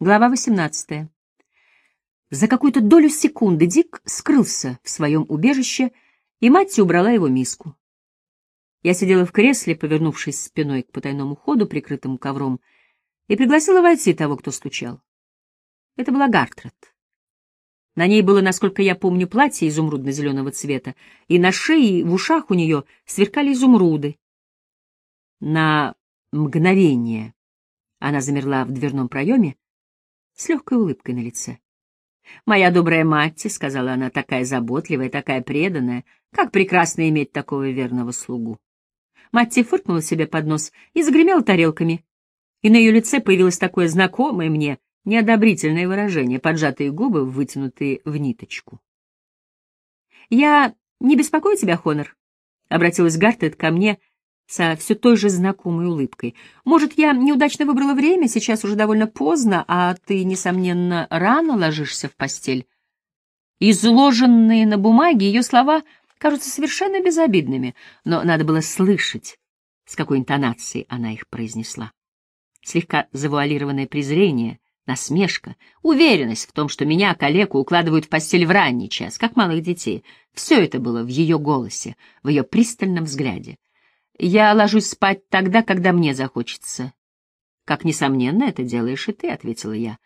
Глава 18. За какую-то долю секунды Дик скрылся в своем убежище, и Матти убрала его миску. Я сидела в кресле, повернувшись спиной к потайному ходу, прикрытому ковром, и пригласила войти того, кто стучал. Это была Гартрет. На ней было, насколько я помню, платье изумрудно-зеленого цвета, и на шее и в ушах у нее сверкали изумруды. На мгновение она замерла в дверном проеме, с легкой улыбкой на лице. «Моя добрая Матти», — сказала она, — «такая заботливая, такая преданная. Как прекрасно иметь такого верного слугу». Матти фыркнула себе под нос и загремела тарелками. И на ее лице появилось такое знакомое мне неодобрительное выражение, поджатые губы, вытянутые в ниточку. «Я не беспокою тебя, Хонор?» — обратилась Гартет ко мне — со все той же знакомой улыбкой. «Может, я неудачно выбрала время, сейчас уже довольно поздно, а ты, несомненно, рано ложишься в постель?» Изложенные на бумаге ее слова кажутся совершенно безобидными, но надо было слышать, с какой интонацией она их произнесла. Слегка завуалированное презрение, насмешка, уверенность в том, что меня, коллегу, укладывают в постель в ранний час, как малых детей. Все это было в ее голосе, в ее пристальном взгляде. Я ложусь спать тогда, когда мне захочется. Как, несомненно, это делаешь и ты, — ответила я.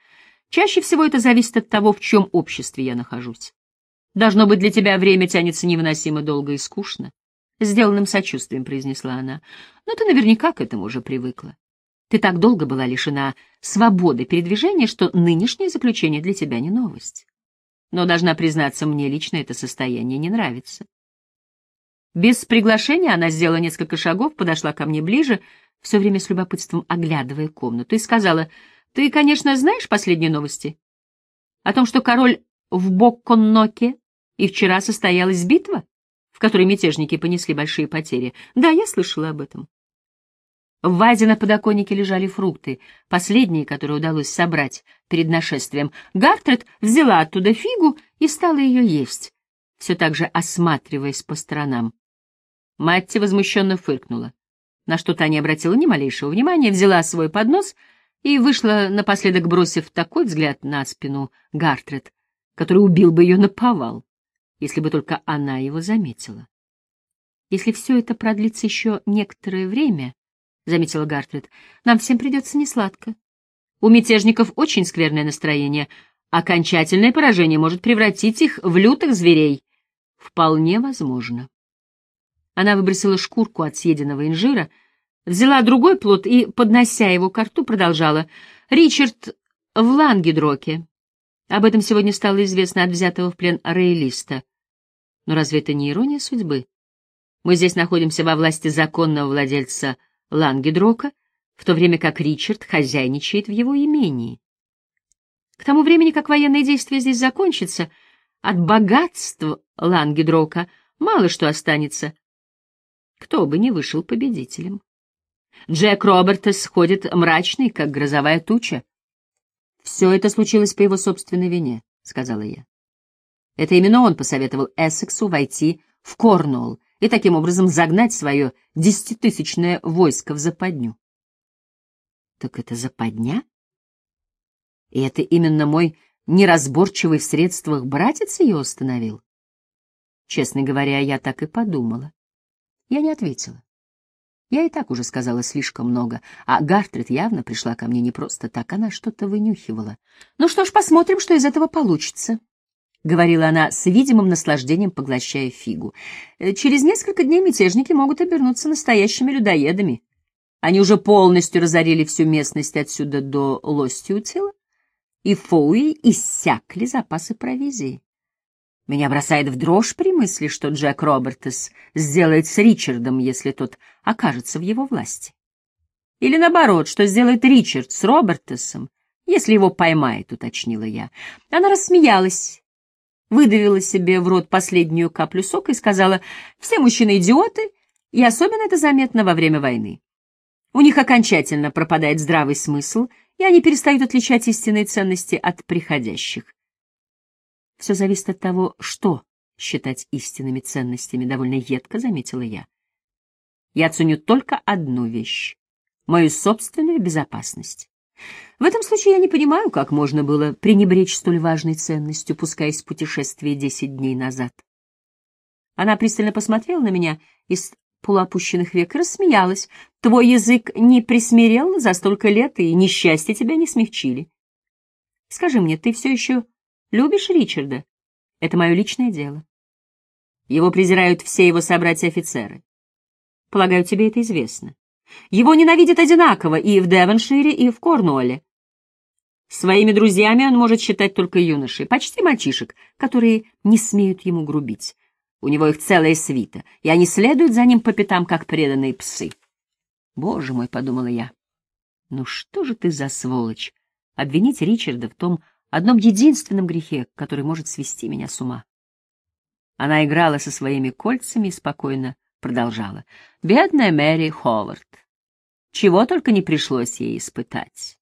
Чаще всего это зависит от того, в чем обществе я нахожусь. Должно быть, для тебя время тянется невыносимо долго и скучно. Сделанным сочувствием произнесла она. Но ты наверняка к этому уже привыкла. Ты так долго была лишена свободы передвижения, что нынешнее заключение для тебя не новость. Но, должна признаться, мне лично это состояние не нравится. Без приглашения она сделала несколько шагов, подошла ко мне ближе, все время с любопытством оглядывая комнату, и сказала, «Ты, конечно, знаешь последние новости? О том, что король в Бокконноке и вчера состоялась битва, в которой мятежники понесли большие потери. Да, я слышала об этом». В вазе на подоконнике лежали фрукты, последние, которые удалось собрать перед нашествием. Гартред взяла оттуда фигу и стала ее есть все так же осматриваясь по сторонам. Матти возмущенно фыркнула, на что та не обратила ни малейшего внимания, взяла свой поднос и вышла, напоследок бросив такой взгляд на спину Гартрет, который убил бы ее на повал, если бы только она его заметила. «Если все это продлится еще некоторое время, — заметила Гартрет, — нам всем придется несладко. У мятежников очень скверное настроение, окончательное поражение может превратить их в лютых зверей, Вполне возможно. Она выбросила шкурку от съеденного инжира, взяла другой плод и, поднося его к рту, продолжала. «Ричард в Лангедроке. Об этом сегодня стало известно от взятого в плен роялиста. Но разве это не ирония судьбы? Мы здесь находимся во власти законного владельца Лангедрока, в то время как Ричард хозяйничает в его имении. К тому времени, как военные действия здесь закончатся, — от богатств Лангедрока мало что останется. Кто бы ни вышел победителем. Джек Робертес ходит мрачный, как грозовая туча. «Все это случилось по его собственной вине», — сказала я. Это именно он посоветовал Эссексу войти в Корнуолл и таким образом загнать свое десятитысячное войско в западню. Так это западня? И это именно мой неразборчивый в средствах братец ее остановил? Честно говоря, я так и подумала. Я не ответила. Я и так уже сказала слишком много, а Гартрид явно пришла ко мне не просто так, она что-то вынюхивала. «Ну что ж, посмотрим, что из этого получится», — говорила она с видимым наслаждением, поглощая фигу. «Через несколько дней мятежники могут обернуться настоящими людоедами. Они уже полностью разорили всю местность отсюда до Лостиутила, и Фоуи иссякли запасы провизии. Меня бросает в дрожь при мысли, что Джек Робертес сделает с Ричардом, если тот окажется в его власти. Или наоборот, что сделает Ричард с Робертесом, если его поймает, уточнила я. Она рассмеялась, выдавила себе в рот последнюю каплю сока и сказала, «Все мужчины идиоты, и особенно это заметно во время войны. У них окончательно пропадает здравый смысл, и они перестают отличать истинные ценности от приходящих. Все зависит от того, что считать истинными ценностями, довольно едко заметила я. Я ценю только одну вещь — мою собственную безопасность. В этом случае я не понимаю, как можно было пренебречь столь важной ценностью, пускаясь в путешествие десять дней назад. Она пристально посмотрела на меня из полуопущенных век и рассмеялась. Твой язык не присмирел за столько лет, и несчастье тебя не смягчили. Скажи мне, ты все еще любишь Ричарда? Это мое личное дело. Его презирают все его собратья-офицеры. Полагаю, тебе это известно. Его ненавидят одинаково и в Девоншире, и в Корнуолле. Своими друзьями он может считать только юношей, почти мальчишек, которые не смеют ему грубить. У него их целая свита, и они следуют за ним по пятам, как преданные псы. «Боже мой», — подумала я, — «ну что же ты за сволочь? Обвинить Ричарда в том одном единственном грехе, который может свести меня с ума». Она играла со своими кольцами и спокойно продолжала. «Бедная Мэри Ховард. Чего только не пришлось ей испытать.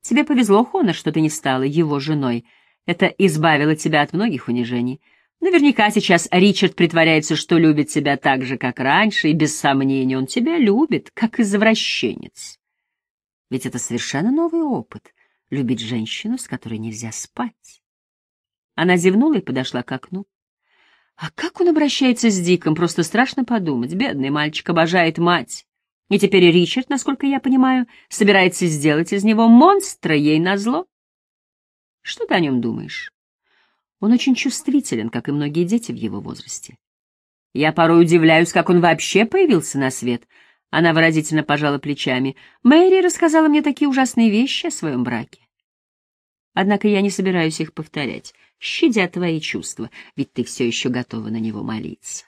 Тебе повезло, Хона, что ты не стала его женой. Это избавило тебя от многих унижений». Наверняка сейчас Ричард притворяется, что любит тебя так же, как раньше, и без сомнения он тебя любит, как извращенец. Ведь это совершенно новый опыт — любить женщину, с которой нельзя спать. Она зевнула и подошла к окну. А как он обращается с Диком, просто страшно подумать. Бедный мальчик обожает мать. И теперь Ричард, насколько я понимаю, собирается сделать из него монстра ей назло. Что ты о нем думаешь? Он очень чувствителен, как и многие дети в его возрасте. Я порой удивляюсь, как он вообще появился на свет. Она выразительно пожала плечами. Мэри рассказала мне такие ужасные вещи о своем браке. Однако я не собираюсь их повторять, щадя твои чувства, ведь ты все еще готова на него молиться.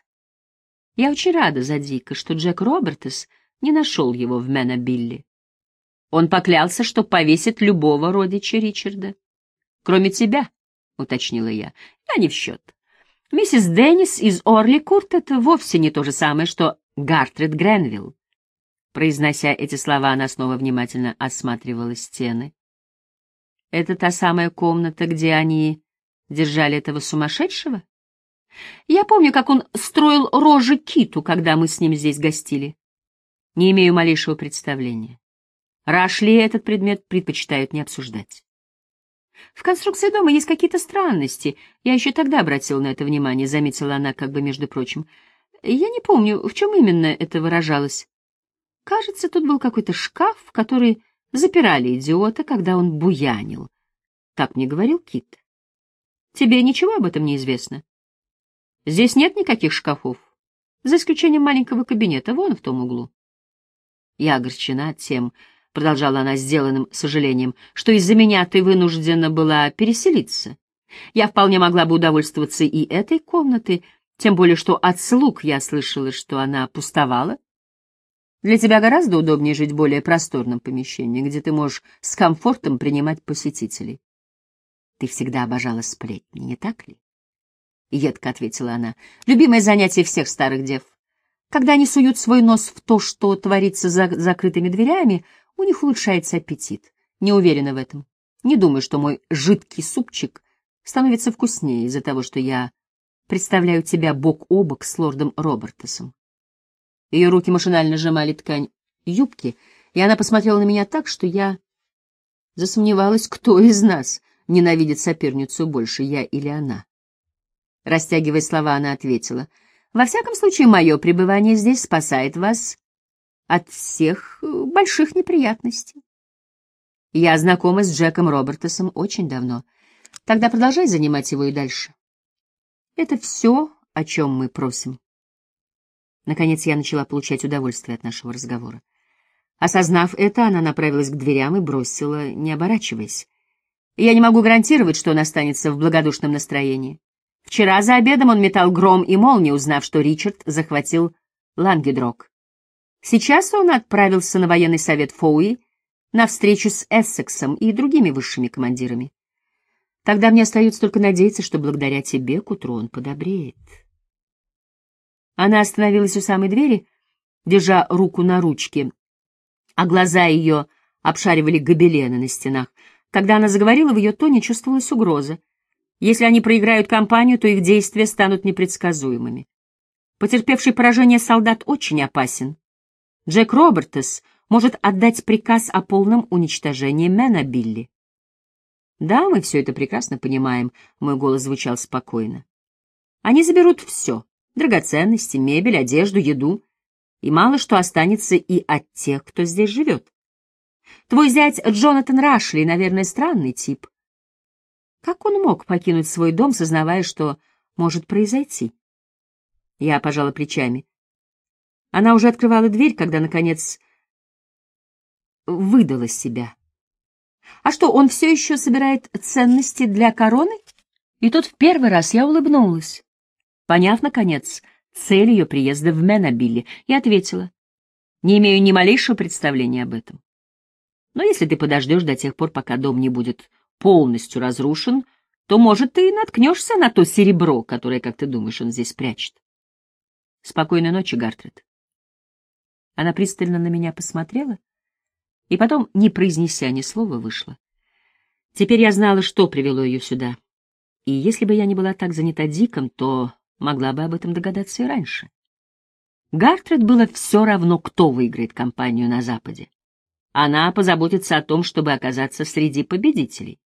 Я очень рада за Дика, что Джек Робертес не нашел его в Менобилли. Он поклялся, что повесит любого родича Ричарда, кроме тебя, — уточнила я. «Я не в счет. Миссис Деннис из Орликурт — это вовсе не то же самое, что Гартрид Гренвилл». Произнося эти слова, она снова внимательно осматривала стены. «Это та самая комната, где они держали этого сумасшедшего?» Я помню, как он строил рожи киту, когда мы с ним здесь гостили. Не имею малейшего представления. Рашли этот предмет предпочитают не обсуждать. В конструкции дома есть какие-то странности. Я еще тогда обратила на это внимание, заметила она как бы между прочим. Я не помню, в чем именно это выражалось. Кажется, тут был какой-то шкаф, в который запирали идиота, когда он буянил. Так мне говорил Кит. Тебе ничего об этом не известно? Здесь нет никаких шкафов, за исключением маленького кабинета, вон в том углу. Я огорчена тем, — продолжала она сделанным сожалением, — что из-за меня ты вынуждена была переселиться. Я вполне могла бы удовольствоваться и этой комнатой, тем более что от слуг я слышала, что она пустовала. Для тебя гораздо удобнее жить в более просторном помещении, где ты можешь с комфортом принимать посетителей. Ты всегда обожала сплетни, не так ли? Едко ответила она. Любимое занятие всех старых дев. Когда они суют свой нос в то, что творится за закрытыми дверями, у них улучшается аппетит. Не уверена в этом. Не думаю, что мой жидкий супчик становится вкуснее из-за того, что я представляю тебя бок о бок с лордом Робертесом. Ее руки машинально сжимали ткань юбки, и она посмотрела на меня так, что я засомневалась, кто из нас ненавидит соперницу больше, я или она. Растягивая слова, она ответила, «Во всяком случае, мое пребывание здесь спасает вас от всех э, больших неприятностей. Я знакома с Джеком Робертесом очень давно. Тогда продолжай занимать его и дальше. Это все, о чем мы просим. Наконец я начала получать удовольствие от нашего разговора. Осознав это, она направилась к дверям и бросила, не оборачиваясь. Я не могу гарантировать, что он останется в благодушном настроении. Вчера за обедом он метал гром и молнию, узнав, что Ричард захватил Лангедрок. Сейчас он отправился на военный совет Фоуи на встречу с Эссексом и другими высшими командирами. Тогда мне остается только надеяться, что благодаря тебе к утру он подобреет. Она остановилась у самой двери, держа руку на ручке, а глаза ее обшаривали гобелены на стенах. Когда она заговорила, в ее тоне чувствовалась угроза. Если они проиграют кампанию, то их действия станут непредсказуемыми. Потерпевший поражение солдат очень опасен. Джек Робертес может отдать приказ о полном уничтожении Мэна Билли. Да, мы все это прекрасно понимаем, мой голос звучал спокойно. Они заберут все — драгоценности, мебель, одежду, еду, и мало что останется и от тех, кто здесь живет. Твой зять Джонатан Рашли, наверное, странный тип. Как он мог покинуть свой дом, сознавая, что может произойти? Я пожала плечами. Она уже открывала дверь, когда, наконец, выдала себя. А что, он все еще собирает ценности для короны? И тут в первый раз я улыбнулась, поняв, наконец, цель ее приезда в Менобилли, и ответила. Не имею ни малейшего представления об этом. Но если ты подождешь до тех пор, пока дом не будет полностью разрушен, то, может, ты и наткнешься на то серебро, которое, как ты думаешь, он здесь прячет. Спокойной ночи, Гартред. Она пристально на меня посмотрела и потом, не произнеся ни слова, вышла. Теперь я знала, что привело ее сюда. И если бы я не была так занята Диком, то могла бы об этом догадаться и раньше. Гартред было все равно, кто выиграет кампанию на Западе. Она позаботится о том, чтобы оказаться среди победителей.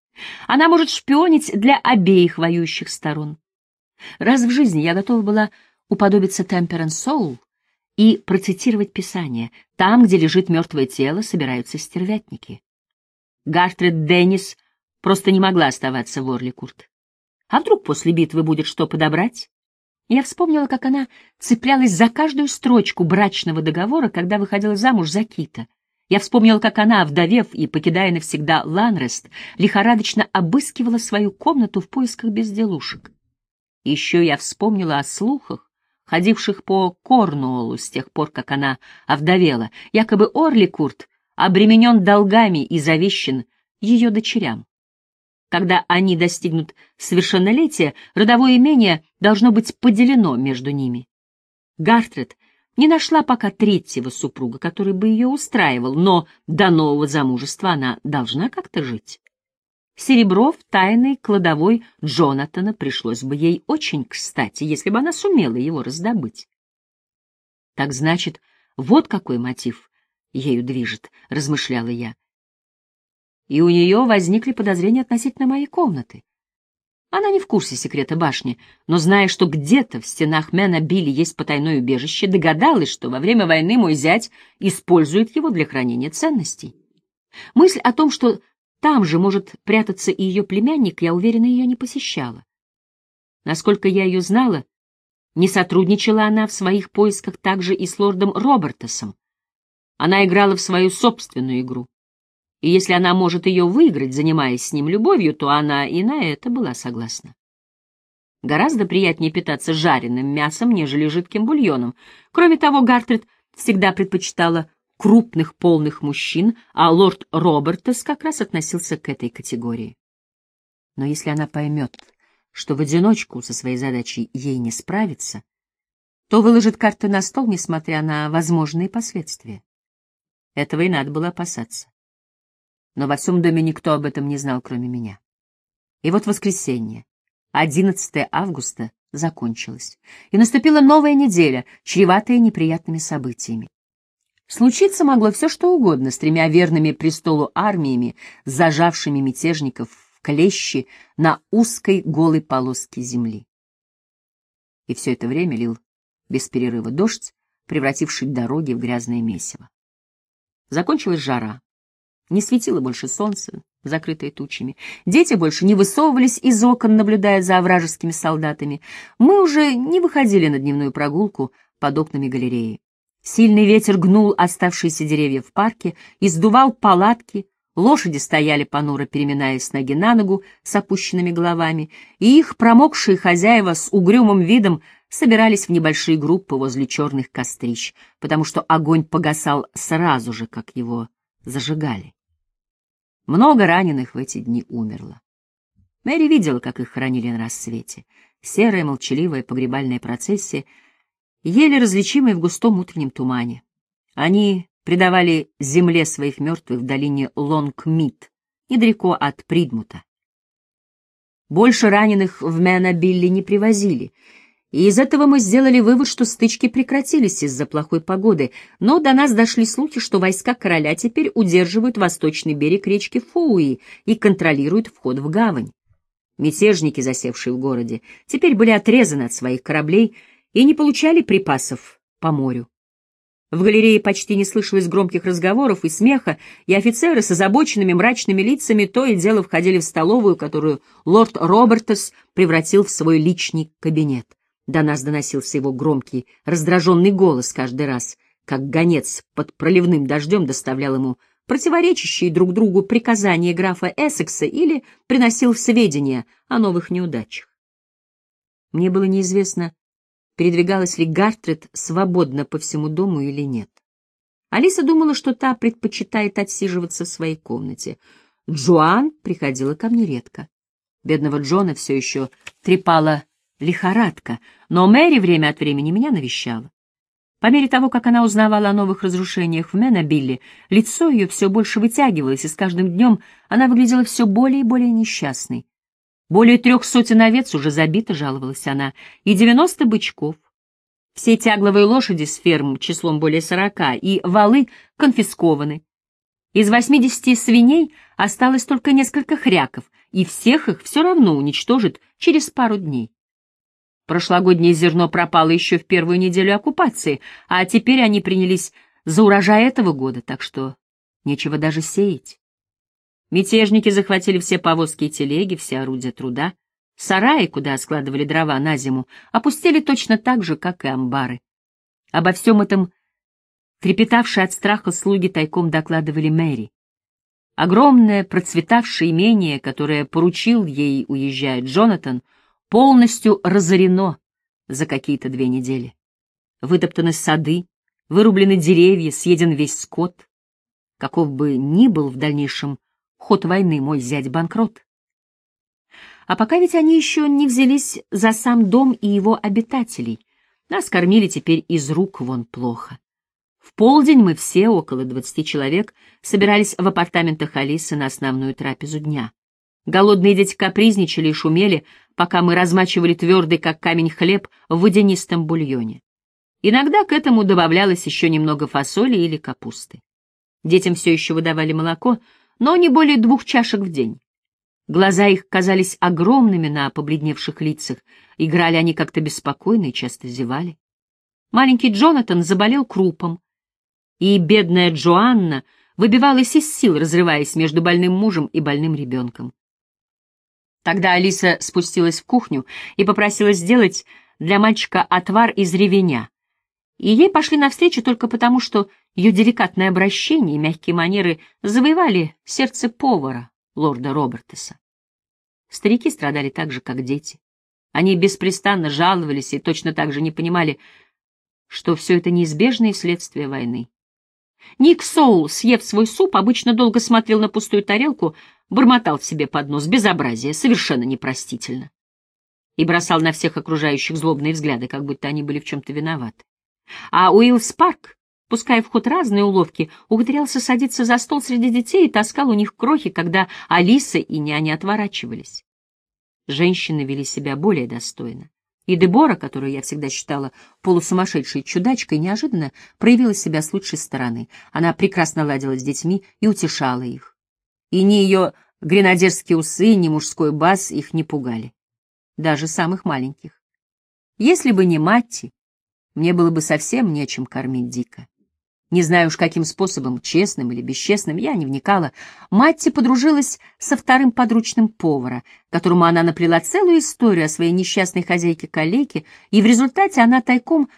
Она может шпионить для обеих воюющих сторон. Раз в жизни я готова была уподобиться Темперанс Соул и процитировать Писание. Там, где лежит мертвое тело, собираются стервятники. Гартред Деннис просто не могла оставаться в Орликурт. А вдруг после битвы будет что подобрать? Я вспомнила, как она цеплялась за каждую строчку брачного договора, когда выходила замуж за Кита. Я вспомнила, как она, вдовев и покидая навсегда Ланрест, лихорадочно обыскивала свою комнату в поисках безделушек. Еще я вспомнила о слухах, ходивших по Корнуоллу с тех пор, как она овдовела, якобы Орликурт обременен долгами и завещен ее дочерям. Когда они достигнут совершеннолетия, родовое имение должно быть поделено между ними. Гартред не нашла пока третьего супруга, который бы ее устраивал, но до нового замужества она должна как-то жить. Серебро в тайной кладовой Джонатана пришлось бы ей очень кстати, если бы она сумела его раздобыть. Так значит, вот какой мотив ею движет, размышляла я. И у нее возникли подозрения относительно моей комнаты. Она не в курсе секрета башни, но, зная, что где-то в стенах Мэна Билли есть потайное убежище, догадалась, что во время войны мой зять использует его для хранения ценностей. Мысль о том, что там же может прятаться и ее племянник, я уверена, ее не посещала. Насколько я ее знала, не сотрудничала она в своих поисках также и с лордом Робертосом. Она играла в свою собственную игру и если она может ее выиграть, занимаясь с ним любовью, то она и на это была согласна. Гораздо приятнее питаться жареным мясом, нежели жидким бульоном. Кроме того, Гартрид всегда предпочитала крупных полных мужчин, а лорд Робертес как раз относился к этой категории. Но если она поймет, что в одиночку со своей задачей ей не справиться, то выложит карты на стол, несмотря на возможные последствия. Этого и надо было опасаться но во всем доме никто об этом не знал, кроме меня. И вот воскресенье, 11 августа, закончилось, и наступила новая неделя, чреватая неприятными событиями. Случиться могло все, что угодно, с тремя верными престолу армиями, зажавшими мятежников в клещи на узкой голой полоске земли. И все это время лил без перерыва дождь, превративший дороги в грязное месиво. Закончилась жара. Не светило больше солнце, закрытое тучами. Дети больше не высовывались из окон, наблюдая за вражескими солдатами. Мы уже не выходили на дневную прогулку под окнами галереи. Сильный ветер гнул оставшиеся деревья в парке и сдувал палатки, лошади стояли понуро, переминаясь ноги на ногу с опущенными головами, и их промокшие хозяева с угрюмым видом собирались в небольшие группы возле черных кострищ, потому что огонь погасал сразу же, как его зажигали. Много раненых в эти дни умерло. Мэри видела, как их хоронили на рассвете. Серая, молчаливая погребальная процессия, еле различимая в густом утреннем тумане. Они предавали земле своих мертвых в долине Лонг-Мид, недалеко от Придмута. Больше раненых в Мэнабилли не привозили, И из этого мы сделали вывод, что стычки прекратились из-за плохой погоды, но до нас дошли слухи, что войска короля теперь удерживают восточный берег речки Фоуи и контролируют вход в гавань. Мятежники, засевшие в городе, теперь были отрезаны от своих кораблей и не получали припасов по морю. В галерее почти не слышалось громких разговоров и смеха, и офицеры с озабоченными мрачными лицами то и дело входили в столовую, которую лорд Робертес превратил в свой личный кабинет. До нас доносился его громкий, раздраженный голос каждый раз, как гонец под проливным дождем доставлял ему противоречащие друг другу приказания графа Эссекса или приносил сведения о новых неудачах. Мне было неизвестно, передвигалась ли Гартрет свободно по всему дому или нет. Алиса думала, что та предпочитает отсиживаться в своей комнате. Джоан приходила ко мне редко. Бедного Джона все еще трепала лихорадка, но Мэри время от времени меня навещала. По мере того, как она узнавала о новых разрушениях в Менобилле, лицо ее все больше вытягивалось, и с каждым днем она выглядела все более и более несчастной. Более трех сотен овец уже забито, жаловалась она, и девяносто бычков. Все тягловые лошади с ферм числом более сорока и валы конфискованы. Из восьмидесяти свиней осталось только несколько хряков, и всех их все равно уничтожат через пару дней. Прошлогоднее зерно пропало еще в первую неделю оккупации, а теперь они принялись за урожай этого года, так что нечего даже сеять. Мятежники захватили все повозки и телеги, все орудия труда. Сараи, куда складывали дрова на зиму, опустили точно так же, как и амбары. Обо всем этом трепетавшие от страха слуги тайком докладывали Мэри. Огромное процветавшее имение, которое поручил ей, уезжая Джонатан, полностью разорено за какие-то две недели. Вытоптаны сады, вырублены деревья, съеден весь скот. Каков бы ни был в дальнейшем ход войны мой зять банкрот. А пока ведь они еще не взялись за сам дом и его обитателей. Нас кормили теперь из рук вон плохо. В полдень мы все, около двадцати человек, собирались в апартаментах Алисы на основную трапезу дня. Голодные дети капризничали и шумели, пока мы размачивали твердый, как камень, хлеб в водянистом бульоне. Иногда к этому добавлялось еще немного фасоли или капусты. Детям все еще выдавали молоко, но не более двух чашек в день. Глаза их казались огромными на побледневших лицах, играли они как-то беспокойно и часто зевали. Маленький Джонатан заболел крупом, и бедная Джоанна выбивалась из сил, разрываясь между больным мужем и больным ребенком. Тогда Алиса спустилась в кухню и попросила сделать для мальчика отвар из ревеня, и ей пошли навстречу только потому, что ее деликатное обращение и мягкие манеры завоевали сердце повара, лорда Робертеса. Старики страдали так же, как дети. Они беспрестанно жаловались и точно так же не понимали, что все это неизбежное следствие войны. Ник Соул, съев свой суп, обычно долго смотрел на пустую тарелку, бормотал в себе под нос безобразие, совершенно непростительно, и бросал на всех окружающих злобные взгляды, как будто они были в чем-то виноваты. А Уилл Спарк пуская в ход разные уловки, ухитрялся садиться за стол среди детей и таскал у них крохи, когда Алиса и няня отворачивались. Женщины вели себя более достойно. И Дебора, которую я всегда считала полусумасшедшей чудачкой, неожиданно проявила себя с лучшей стороны. Она прекрасно ладила с детьми и утешала их. И ни ее гренадерские усы, ни мужской бас их не пугали. Даже самых маленьких. Если бы не Матти, мне было бы совсем нечем кормить Дика. Не знаю уж каким способом, честным или бесчестным, я не вникала. Матти подружилась со вторым подручным повара, которому она наплела целую историю о своей несчастной хозяйке-калеке, и в результате она тайком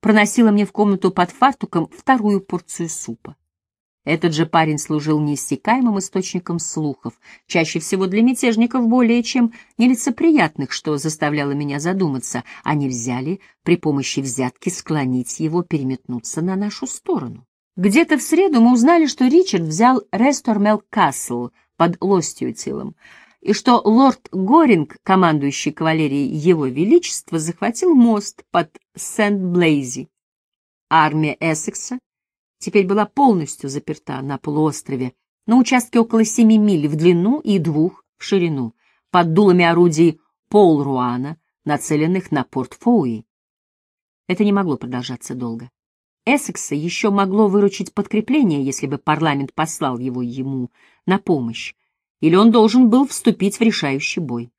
проносила мне в комнату под фартуком вторую порцию супа. Этот же парень служил неиссякаемым источником слухов, чаще всего для мятежников более чем нелицеприятных, что заставляло меня задуматься, а нельзя ли при помощи взятки склонить его переметнуться на нашу сторону. Где-то в среду мы узнали, что Ричард взял Рестормел Касл под Лостьютилом, и что лорд Горинг, командующий кавалерией Его Величества, захватил мост под Сент-Блейзи. Армия Эссекса теперь была полностью заперта на полуострове, на участке около семи миль в длину и двух в ширину, под дулами орудий Пол-Руана, нацеленных на порт Фоуи. Это не могло продолжаться долго. Эссекса еще могло выручить подкрепление, если бы парламент послал его ему на помощь, или он должен был вступить в решающий бой.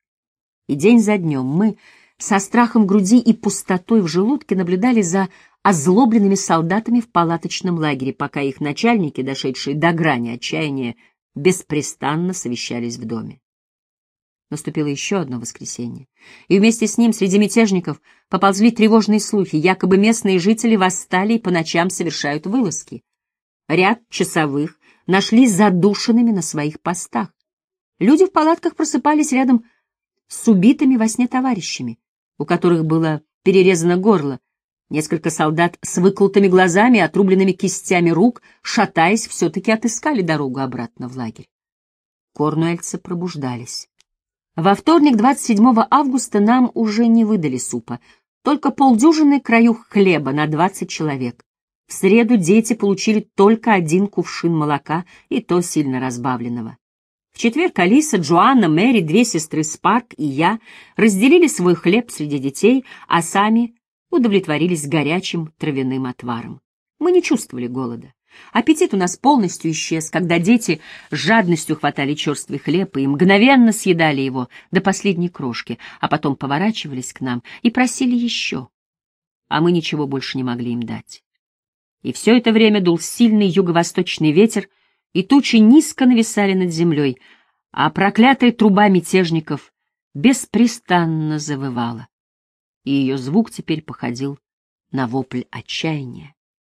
И день за днем мы со страхом груди и пустотой в желудке наблюдали за озлобленными солдатами в палаточном лагере, пока их начальники, дошедшие до грани отчаяния, беспрестанно совещались в доме. Наступило еще одно воскресенье, и вместе с ним среди мятежников поползли тревожные слухи, якобы местные жители восстали и по ночам совершают вылазки. Ряд часовых нашли задушенными на своих постах. Люди в палатках просыпались рядом с убитыми во сне товарищами, у которых было перерезано горло. Несколько солдат с выколотыми глазами и отрубленными кистями рук, шатаясь, все-таки отыскали дорогу обратно в лагерь. Корнуэльцы пробуждались. Во вторник, 27 августа, нам уже не выдали супа, только полдюжины краюх хлеба на 20 человек. В среду дети получили только один кувшин молока, и то сильно разбавленного. В четверг Алиса, Джоанна, Мэри, две сестры Спарк и я разделили свой хлеб среди детей, а сами удовлетворились горячим травяным отваром. Мы не чувствовали голода. Аппетит у нас полностью исчез, когда дети жадностью хватали черствый хлеб и мгновенно съедали его до последней крошки, а потом поворачивались к нам и просили еще. А мы ничего больше не могли им дать. И все это время дул сильный юго-восточный ветер, и тучи низко нависали над землей, а проклятая труба мятежников беспрестанно завывала, и ее звук теперь походил на вопль отчаяния.